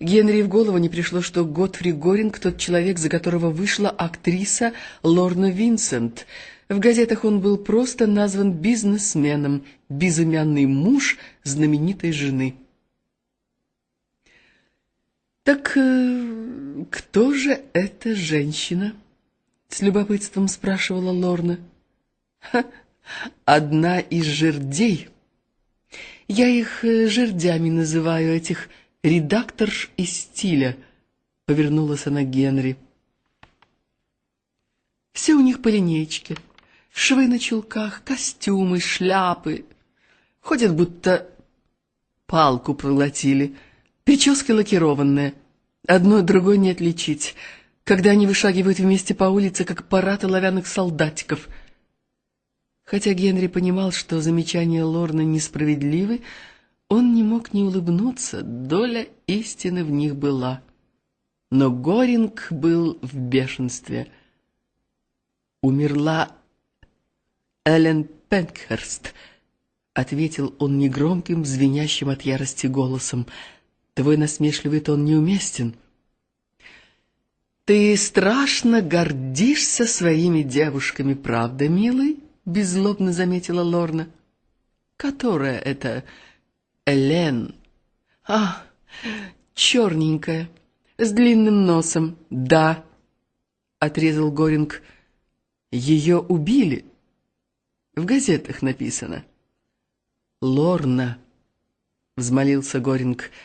Генри в голову не пришло, что Готфри Горинг — тот человек, за которого вышла актриса Лорна Винсент. В газетах он был просто назван бизнесменом, безымянный муж знаменитой жены. «Так э, кто же эта женщина?» — с любопытством спрашивала Лорна. «Ха, одна из жердей. Я их э, жердями называю, этих редакторш из стиля», — повернулась она Генри. «Все у них по линейке. Швы на чулках, костюмы, шляпы. Ходят, будто палку проглотили». Прическа лакированная. Одно другой не отличить. Когда они вышагивают вместе по улице, как парад оловянных солдатиков. Хотя Генри понимал, что замечания Лорны несправедливы, он не мог не улыбнуться, доля истины в них была. Но Горинг был в бешенстве. «Умерла Эллен Пенкхерст», — ответил он негромким, звенящим от ярости голосом, — Твой насмешливый тон неуместен. Ты страшно гордишься своими девушками, правда, милый? Беззлобно заметила Лорна. Которая это Элен? А, черненькая, с длинным носом. Да, отрезал Горинг. Ее убили. В газетах написано. Лорна, взмолился Горинг, —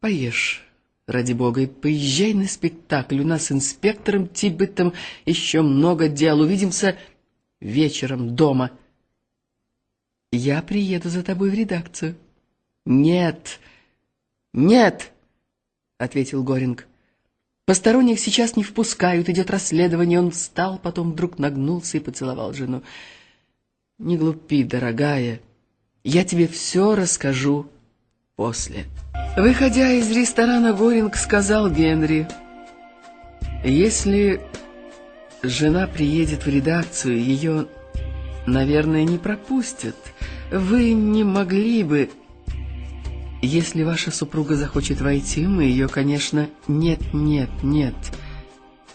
Поешь, ради бога, и поезжай на спектакль. У нас с инспектором Тибетом еще много дел. Увидимся вечером дома. Я приеду за тобой в редакцию. Нет, нет, ответил Горинг. Посторонних сейчас не впускают, идет расследование. Он встал, потом вдруг нагнулся и поцеловал жену. Не глупи, дорогая, я тебе все расскажу после. Выходя из ресторана, Горинг сказал Генри, «Если жена приедет в редакцию, ее, наверное, не пропустят. Вы не могли бы...» «Если ваша супруга захочет войти, мы ее, конечно...» «Нет, нет, нет...»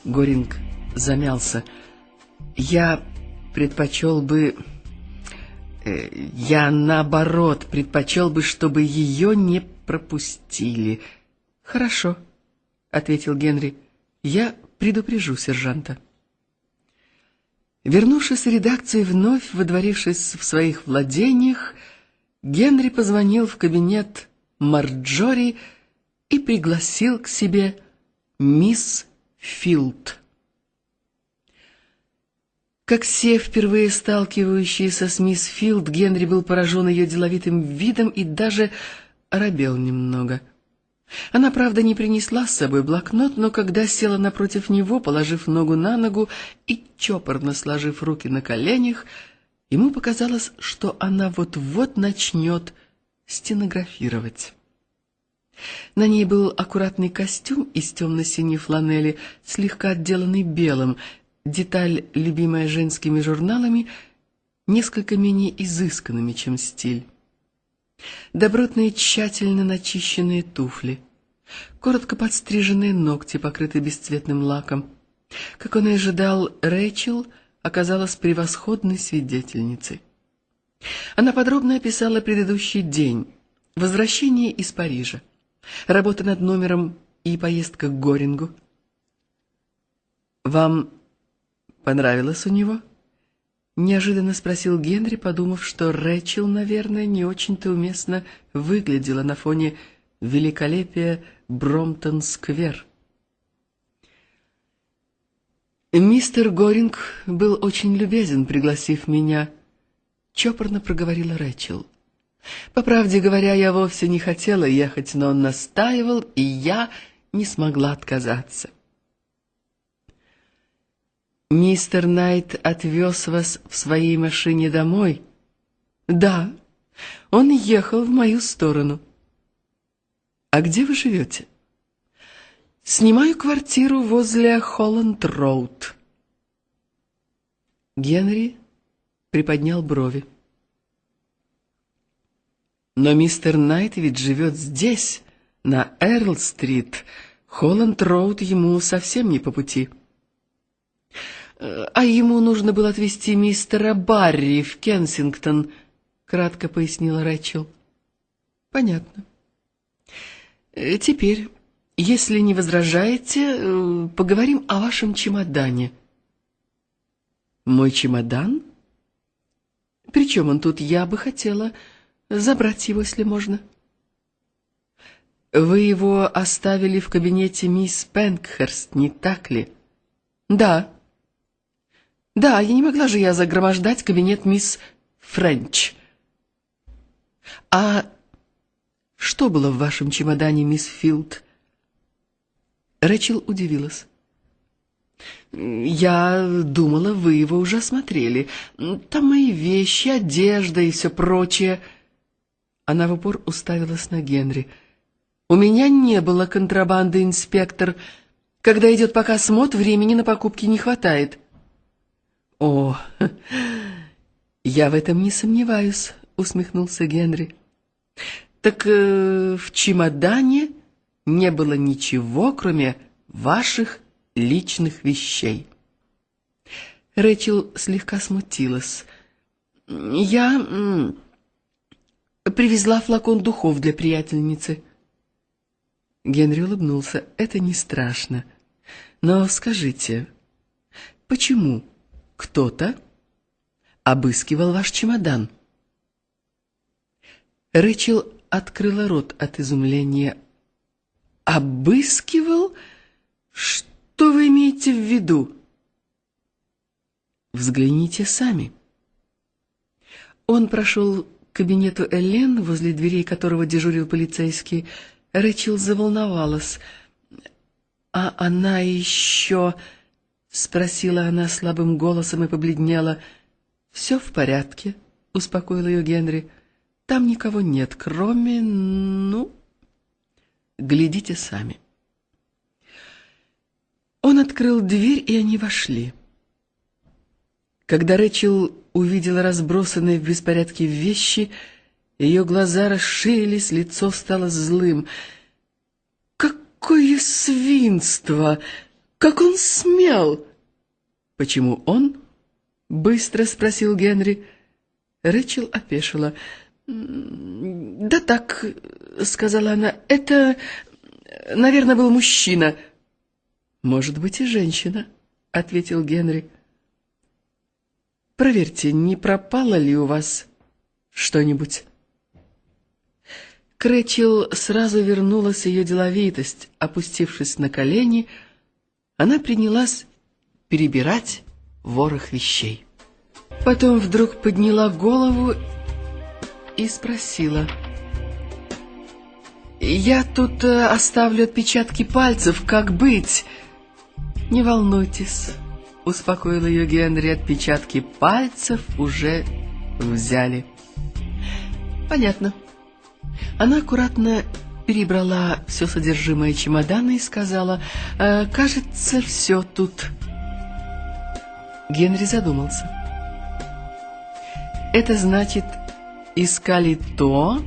Горинг замялся. «Я предпочел бы...» э, «Я, наоборот, предпочел бы, чтобы ее не пропустили. Хорошо, ответил Генри. Я предупрежу сержанта. Вернувшись в редакцию вновь водворившись в своих владениях, Генри позвонил в кабинет Марджори и пригласил к себе мисс Филд. Как все впервые сталкивающиеся с мисс Филд, Генри был поражен ее деловитым видом и даже оробел немного. Она, правда, не принесла с собой блокнот, но когда села напротив него, положив ногу на ногу и чопорно сложив руки на коленях, ему показалось, что она вот-вот начнет стенографировать. На ней был аккуратный костюм из темно-синей фланели, слегка отделанный белым, деталь, любимая женскими журналами, несколько менее изысканными, чем стиль добротные тщательно начищенные туфли, коротко подстриженные ногти, покрытые бесцветным лаком. Как он и ожидал, Рэйчел оказалась превосходной свидетельницей. Она подробно описала предыдущий день, возвращение из Парижа, работа над номером и поездка к Горингу. «Вам понравилось у него?» Неожиданно спросил Генри, подумав, что Рэчел, наверное, не очень-то уместно выглядела на фоне великолепия Бромтон-сквер. «Мистер Горинг был очень любезен, пригласив меня», — чопорно проговорила Рэчел. «По правде говоря, я вовсе не хотела ехать, но он настаивал, и я не смогла отказаться». Мистер Найт отвез вас в своей машине домой? Да, он ехал в мою сторону. А где вы живете? Снимаю квартиру возле Холланд-Роуд. Генри приподнял брови. Но мистер Найт ведь живет здесь, на Эрл-стрит, Холланд-роуд ему совсем не по пути. «А ему нужно было отвезти мистера Барри в Кенсингтон», — кратко пояснила Рэчел. «Понятно. Теперь, если не возражаете, э, поговорим о вашем чемодане». «Мой чемодан? Причем он тут? Я бы хотела забрать его, если можно». «Вы его оставили в кабинете мисс Пенкхерст, не так ли?» «Да». «Да, я не могла же я загромождать кабинет мисс Френч». «А что было в вашем чемодане, мисс Филд?» Рэчел удивилась. «Я думала, вы его уже осмотрели. Там мои вещи, одежда и все прочее». Она в упор уставилась на Генри. «У меня не было контрабанды, инспектор. Когда идет показ мод, времени на покупки не хватает». «О, я в этом не сомневаюсь», — усмехнулся Генри. «Так э, в чемодане не было ничего, кроме ваших личных вещей». Рэчел слегка смутилась. «Я привезла флакон духов для приятельницы». Генри улыбнулся. «Это не страшно. Но скажите, почему кто-то обыскивал ваш чемодан?» Рэчел открыла рот от изумления. «Обыскивал? Что вы имеете в виду?» «Взгляните сами». Он прошел к кабинету Элен, возле дверей которого дежурил полицейский, Рэчел заволновалась. «А она еще...» — спросила она слабым голосом и побледнела. «Все в порядке», — успокоил ее Генри. «Там никого нет, кроме... ну...» «Глядите сами». Он открыл дверь, и они вошли. Когда Рэчел увидела разбросанные в беспорядке вещи, — ее глаза расширились, лицо стало злым. «Какое свинство! Как он смел!» «Почему он?» — быстро спросил Генри. Рэчел опешила. «Да так», — сказала она, — «это, наверное, был мужчина». «Может быть, и женщина», — ответил Генри. «Проверьте, не пропало ли у вас что-нибудь?» К Рэчел сразу вернулась ее деловитость. Опустившись на колени, она принялась перебирать ворох вещей. Потом вдруг подняла голову и спросила. «Я тут э, оставлю отпечатки пальцев, как быть?» «Не волнуйтесь», — успокоил ее Генри, отпечатки пальцев уже взяли. «Понятно». Она аккуратно перебрала все содержимое чемодана и сказала, «Э, «Кажется, все тут». Генри задумался. «Это значит, искали то,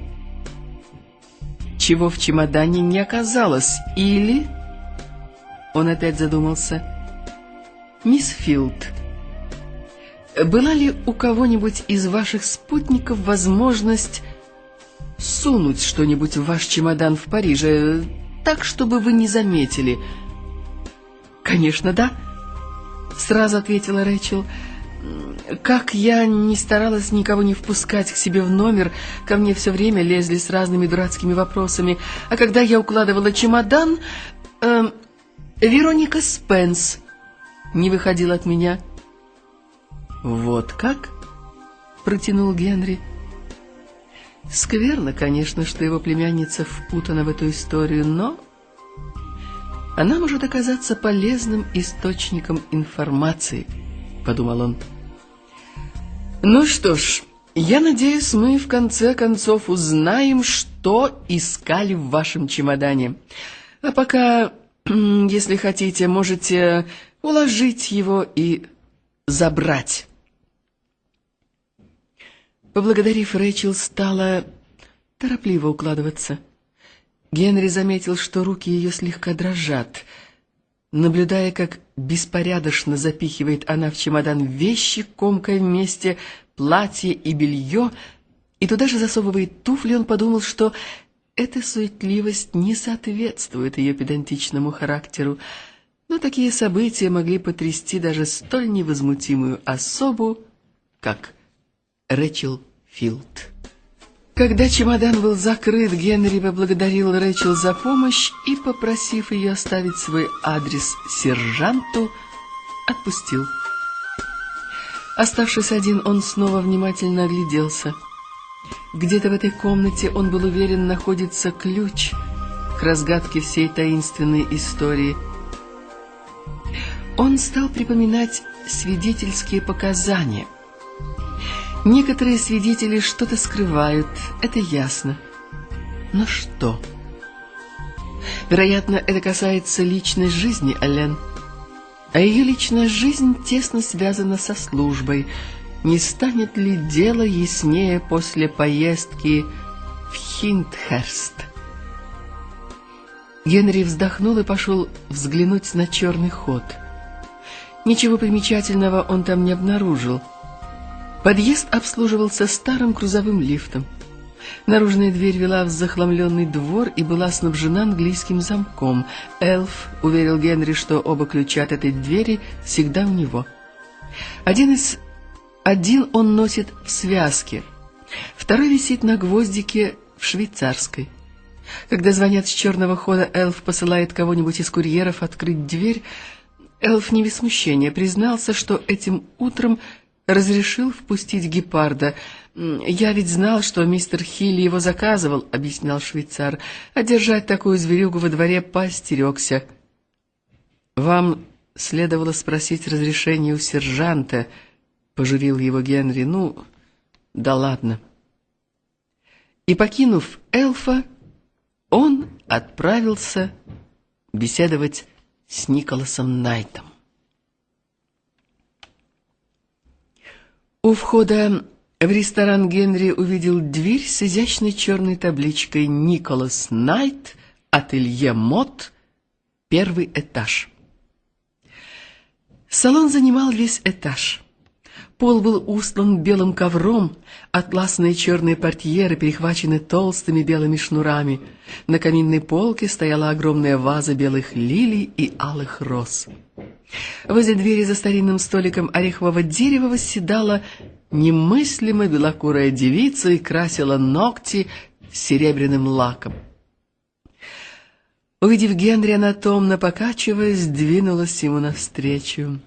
чего в чемодане не оказалось, или...» Он опять задумался. «Мисс Филд, была ли у кого-нибудь из ваших спутников возможность сунуть что-нибудь в ваш чемодан в Париже, так, чтобы вы не заметили?» «Конечно, да», — сразу ответила Рэчел. «Как я не старалась никого не впускать к себе в номер, ко мне все время лезли с разными дурацкими вопросами. А когда я укладывала чемодан, э, Вероника Спенс не выходила от меня». «Вот как?» — протянул Генри. Скверно, конечно, что его племянница впутана в эту историю, но она может оказаться полезным источником информации, подумал он. Ну что ж, я надеюсь, мы в конце концов узнаем, что искали в вашем чемодане. А пока, если хотите, можете уложить его и забрать. Поблагодарив, Рэйчел стала торопливо укладываться. Генри заметил, что руки ее слегка дрожат. Наблюдая, как беспорядочно запихивает она в чемодан вещи, комкая вместе платье и белье, и туда же засовывает туфли, он подумал, что эта суетливость не соответствует ее педантичному характеру, но такие события могли потрясти даже столь невозмутимую особу, как Рэчел Филд. Когда чемодан был закрыт, Генри поблагодарил Рэчел за помощь и, попросив ее оставить свой адрес сержанту, отпустил. Оставшись один, он снова внимательно огляделся. Где-то в этой комнате, он был уверен, находится ключ к разгадке всей таинственной истории. Он стал припоминать свидетельские показания – Некоторые свидетели что-то скрывают, это ясно. Но что? Вероятно, это касается личной жизни Элен. А ее личная жизнь тесно связана со службой. Не станет ли дело яснее после поездки в Хиндхерст? Генри вздохнул и пошел взглянуть на черный ход. Ничего примечательного он там не обнаружил — Подъезд обслуживался старым грузовым лифтом. Наружная дверь вела в захламленный двор и была снабжена английским замком. Элф уверил Генри, что оба ключа от этой двери всегда у него. Один из... Один он носит в связке, второй висит на гвоздике в швейцарской. Когда звонят с черного хода, Элф посылает кого-нибудь из курьеров открыть дверь. Элф не без смущения признался, что этим утром разрешил впустить гепарда. «Я ведь знал, что мистер Хилли его заказывал», — объяснял швейцар, «а держать такую зверюгу во дворе поостерегся». «Вам следовало спросить разрешение у сержанта», — пожурил его Генри. «Ну, да ладно». И, покинув эльфа, он отправился беседовать с Николасом Найтом. У входа в ресторан Генри увидел дверь с изящной черной табличкой «Николас Найт, ателье Мот, первый этаж». Салон занимал весь этаж. Пол был устлан белым ковром, атласные черные портьеры перехвачены толстыми белыми шнурами. На каминной полке стояла огромная ваза белых лилий и алых роз. Возле двери за старинным столиком орехового дерева восседала немыслимо белокурая девица и красила ногти серебряным лаком. Увидев Генри, она томно покачиваясь, двинулась ему навстречу.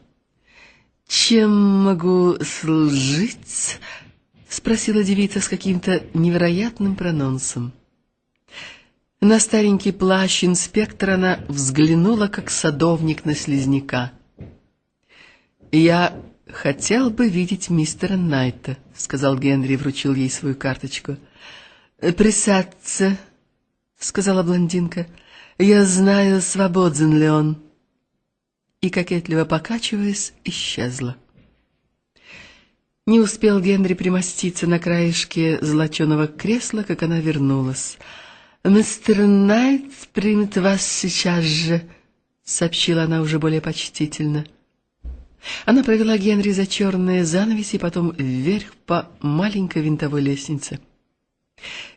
«Чем могу служить?» — спросила девица с каким-то невероятным прононсом. На старенький плащ инспектора она взглянула, как садовник на слизняка. «Я хотел бы видеть мистера Найта», — сказал Генри и вручил ей свою карточку. «Присядьте», — сказала блондинка. «Я знаю, свободен ли он». И, кокетливо покачиваясь, исчезла. Не успел Генри примоститься на краешке золоченого кресла, как она вернулась — «Мистер Найт примет вас сейчас же», — сообщила она уже более почтительно. Она провела Генри за черные занавеси, потом вверх по маленькой винтовой лестнице.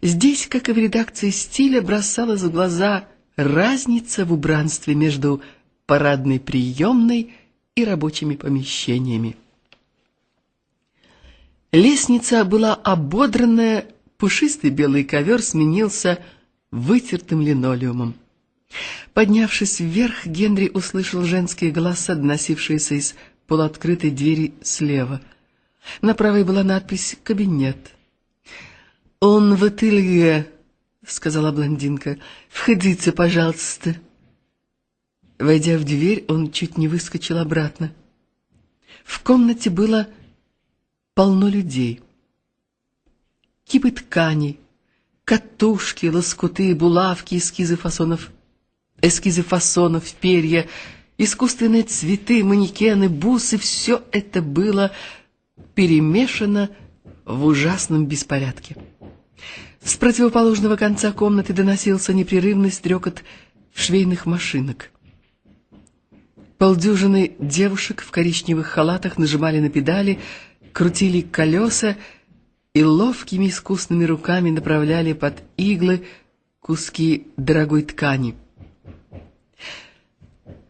Здесь, как и в редакции стиля, бросалась в глаза разница в убранстве между парадной приемной и рабочими помещениями. Лестница была ободранная, пушистый белый ковер сменился вытертым линолеумом. Поднявшись вверх, Генри услышал женские голоса, доносившиеся из полуоткрытой двери слева. На правой была надпись «Кабинет». «Он в ателье», — сказала блондинка. «Входите, пожалуйста». Войдя в дверь, он чуть не выскочил обратно. В комнате было полно людей. Кипы тканей, катушки, лоскуты, булавки, эскизы фасонов, эскизы фасонов, перья, искусственные цветы, манекены, бусы — все это было перемешано в ужасном беспорядке. С противоположного конца комнаты доносился непрерывный стрекот швейных машинок. Полдюжины девушек в коричневых халатах нажимали на педали, крутили колеса и ловкими искусными руками направляли под иглы куски дорогой ткани.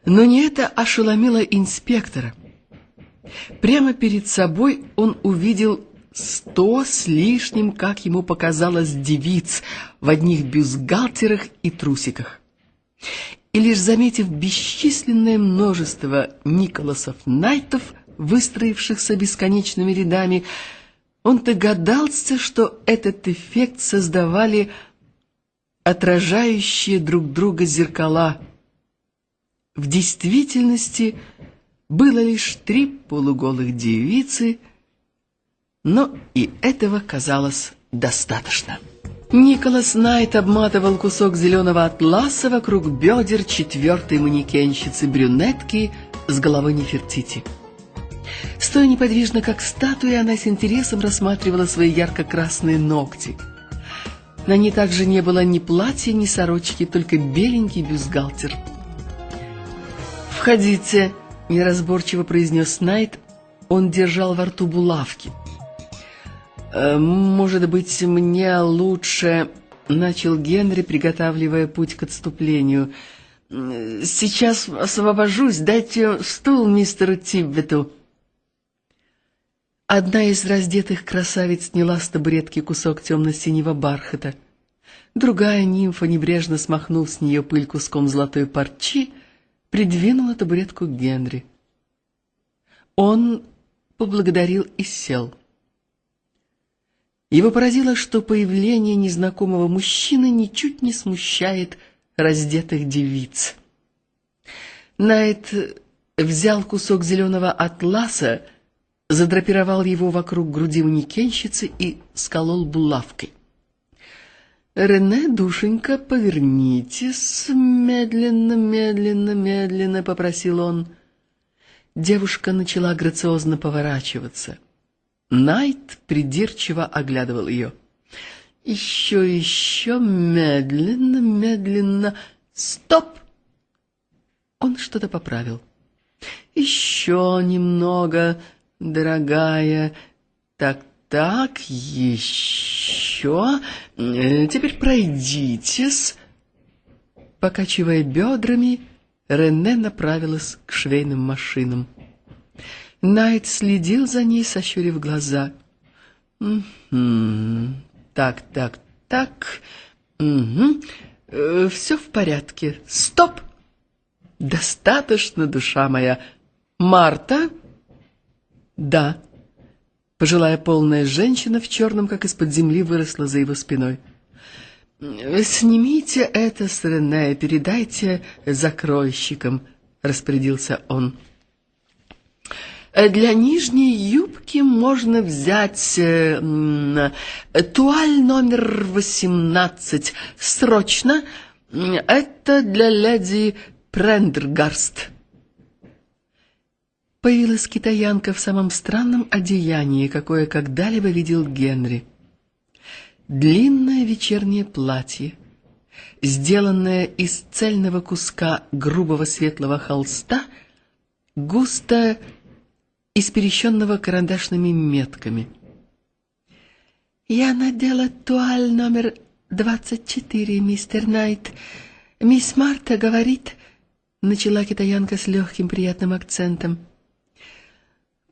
Но не это ошеломило инспектора. Прямо перед собой он увидел сто с лишним, как ему показалось, девиц в одних бюстгальтерах и трусиках. И лишь заметив бесчисленное множество Николасов Найтов, выстроившихся бесконечными рядами, он догадался, что этот эффект создавали отражающие друг друга зеркала. В действительности было лишь три полуголых девицы, но и этого казалось достаточно. Николас Найт обматывал кусок зеленого атласа вокруг бедер четвертой манекенщицы-брюнетки с головой Нефертити. Стоя неподвижно, как статуя, она с интересом рассматривала свои ярко-красные ногти. На ней также не было ни платья, ни сорочки, только беленький бюстгальтер. «Входите», — неразборчиво произнес Найт. Он держал во рту булавки. «Э, «Может быть, мне лучше...» — начал Генри, приготавливая путь к отступлению. «Сейчас освобожусь. Дайте стул мистеру Тиббету». Одна из раздетых красавиц сняла с табуретки кусок темно-синего бархата. Другая нимфа, небрежно смахнув с нее пыль куском золотой парчи, придвинула табуретку к Генри. Он поблагодарил и сел. Его поразило, что появление незнакомого мужчины ничуть не смущает раздетых девиц. Найт взял кусок зеленого атласа, задрапировал его вокруг груди манекенщицы и сколол булавкой. «Рене, душенька, повернитесь, медленно, медленно, медленно», — попросил он. Девушка начала грациозно поворачиваться. Найт придирчиво оглядывал ее. «Еще, еще, медленно, медленно. Стоп!» Он что-то поправил. «Еще немного, дорогая. Так, так, еще. Э, теперь пройдитесь. Покачивая бедрами, Рене направилась к швейным машинам. Найт следил за ней, сощурив глаза. «Угу. Так, так, так. Угу. Э, все в порядке. Стоп! Достаточно, душа моя. Марта?» «Да». Пожилая полная женщина в черном, как из-под земли, выросла за его спиной. «Снимите это с Рене передайте закройщикам», — распорядился он. «Для нижней юбки можно взять э, туаль номер восемнадцать. Срочно. Это для леди Прендергарст». Появилась китаянка в самом странном одеянии, какое когда-либо видел Генри. Длинное вечернее платье, сделанное из цельного куска грубого светлого холста, густо исперещенного карандашными метками. «Я надела туаль номер двадцать четыре, мистер Найт. Мисс Марта говорит...» — начала китаянка с легким приятным акцентом —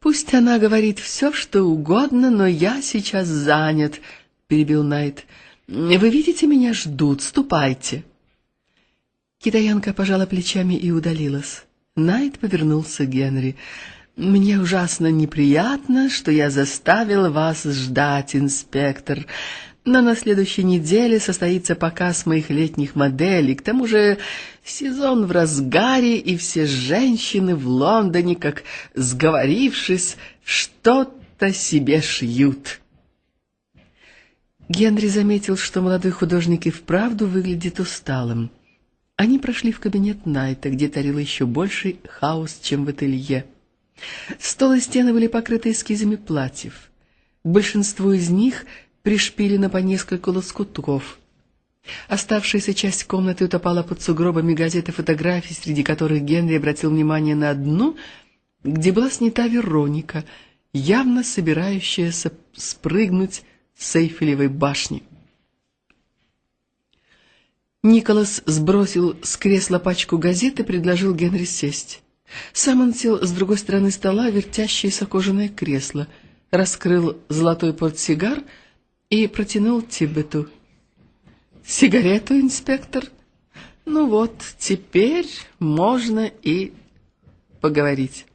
«Пусть она говорит все, что угодно, но я сейчас занят», — перебил Найт. «Вы видите, меня ждут, ступайте». Китаянка пожала плечами и удалилась. Найт повернулся к Генри. «Мне ужасно неприятно, что я заставил вас ждать, инспектор. Но на следующей неделе состоится показ моих летних моделей. К тому же сезон в разгаре, и все женщины в Лондоне, как сговорившись, что-то себе шьют. Генри заметил, что молодой художник и вправду выглядит усталым. Они прошли в кабинет Найта, где тарил еще больший хаос, чем в ателье. Стол и стены были покрыты эскизами платьев. К большинству из них пришпилено по несколько лоскутков. Оставшаяся часть комнаты утопала под сугробами газет и фотографий, среди которых Генри обратил внимание на одну, где была снята Вероника, явно собирающаяся спрыгнуть с Эйфелевой башни. Николас сбросил с кресла пачку газет и предложил Генри сесть. Сам он сел с другой стороны стола, вертящееся кожаное кресло, раскрыл золотой портсигар и протянул Тибету. «Сигарету, инспектор? Ну вот, теперь можно и поговорить».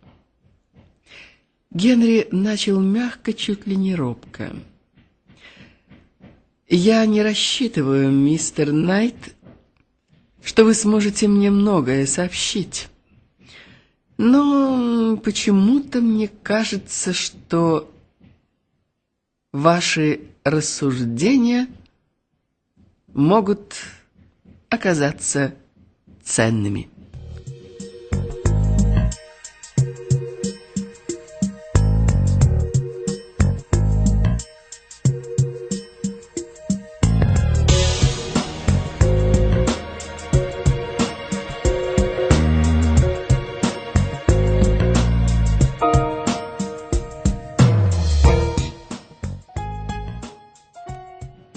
Генри начал мягко, чуть ли не робко. «Я не рассчитываю, мистер Найт, что вы сможете мне многое сообщить. Но почему-то мне кажется, что ваши рассуждения могут оказаться ценными.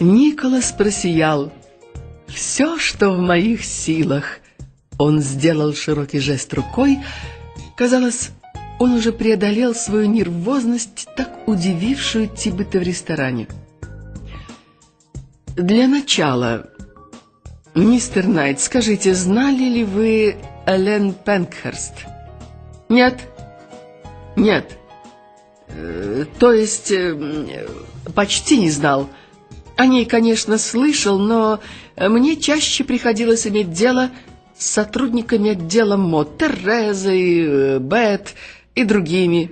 Николас просиял. «Все, что в моих силах!» Он сделал широкий жест рукой. Казалось, он уже преодолел свою нервозность, так удивившую Тибета в ресторане. «Для начала, мистер Найт, скажите, знали ли вы Элен Пенкхерст?» «Нет». «Нет». Э, «То есть, э, почти не знал». О ней, конечно, слышал, но мне чаще приходилось иметь дело с сотрудниками отдела МОД, Терезой, э, Бет и другими.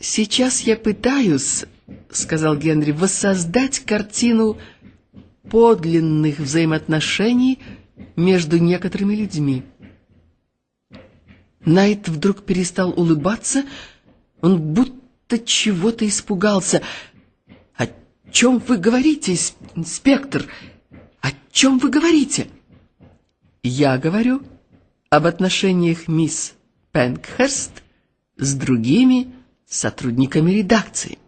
«Сейчас я пытаюсь, — сказал Генри, — воссоздать картину подлинных взаимоотношений между некоторыми людьми». Найт вдруг перестал улыбаться, он будто чего-то испугался — чем вы говорите, инспектор? О чем вы говорите? Я говорю об отношениях мисс Пенкхерст с другими сотрудниками редакции.